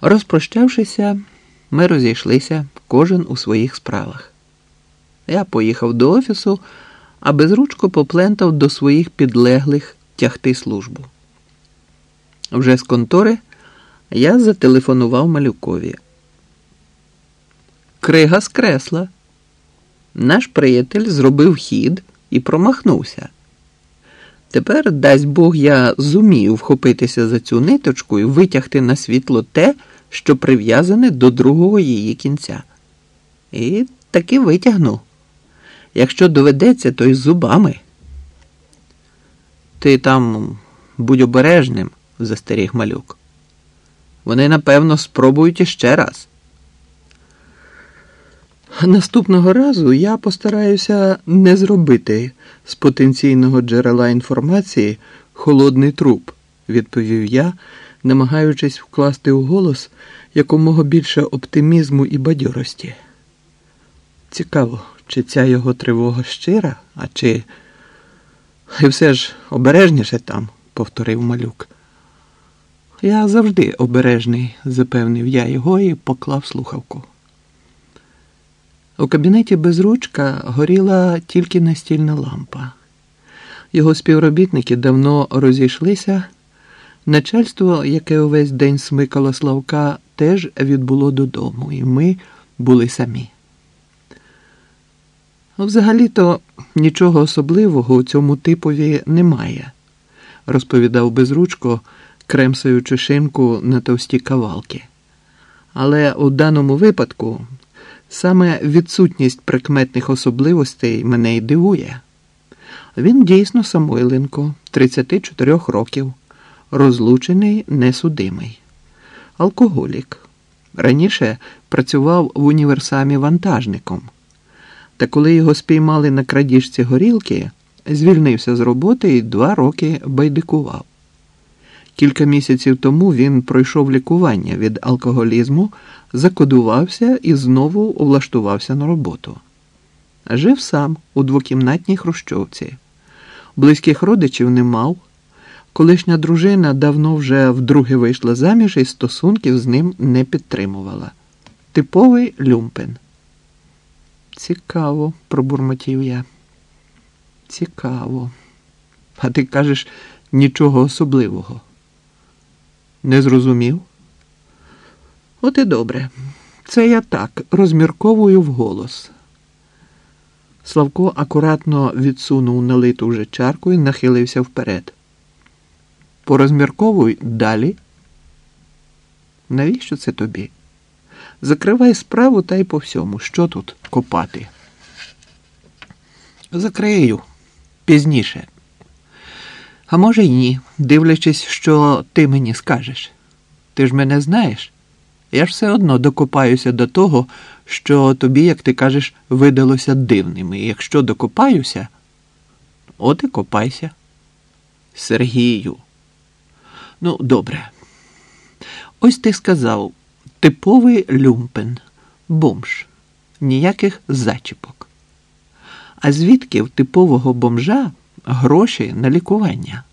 Розпрощавшися, ми розійшлися кожен у своїх справах. Я поїхав до офісу, а безручко поплентав до своїх підлеглих тягти службу. Вже з контори я зателефонував малюкові. Крига скресла. Наш приятель зробив хід і промахнувся. Тепер, дасть Бог, я зумію вхопитися за цю ниточку і витягти на світло те, що прив'язане до другого її кінця. І таки витягну. Якщо доведеться, то й зубами. Ти там будь обережним, застеріг малюк. Вони, напевно, спробують іще раз. Наступного разу я постараюся не зробити з потенційного джерела інформації холодний труп, відповів я, намагаючись вкласти у голос якомога більше оптимізму і бадьорості. Цікаво, чи ця його тривога щира, а чи. І все ж обережніше там, повторив малюк. Я завжди обережний, запевнив я його і поклав слухавку. У кабінеті безручка горіла тільки настільна лампа. Його співробітники давно розійшлися. Начальство, яке увесь день смикало Славка, теж відбуло додому, і ми були самі. Взагалі-то нічого особливого у цьому типові немає, розповідав безручко, кремсаючи шинку на товсті кавалки. Але у даному випадку саме відсутність прикметних особливостей мене й дивує. Він дійсно Самойленко, 34 років, розлучений, несудимий, алкоголік. Раніше працював в універсамі вантажником. Та коли його спіймали на крадіжці горілки, звільнився з роботи і два роки байдикував. Кілька місяців тому він пройшов лікування від алкоголізму, закодувався і знову влаштувався на роботу. Жив сам у двокімнатній хрущовці. Близьких родичів не мав. Колишня дружина давно вже вдруге вийшла заміж і стосунків з ним не підтримувала. Типовий люмпен. Цікаво, пробурмотів я. Цікаво. А ти кажеш нічого особливого. Не зрозумів? От і добре. Це я так розмірковую вголос. Славко акуратно відсунув налиту вже чарку і нахилився вперед. Порозмірковуй далі. Навіщо це тобі? Закривай справу та й по всьому. Що тут копати? Закрию пізніше. А може й ні, дивлячись, що ти мені скажеш. Ти ж мене знаєш. Я ж все одно докопаюся до того, що тобі, як ти кажеш, видалося дивним. І якщо докопаюся, от і копайся. Сергію. Ну, добре. Ось ти сказав типовий люмпен, бомж, ніяких зачіпок. А звідки в типового бомжа гроші на лікування?